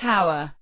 tower.